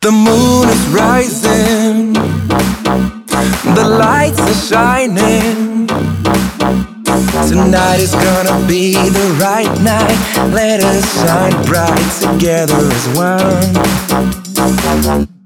The moon is rising, the lights are shining. Tonight is gonna be the right night. Let us shine bright together as one.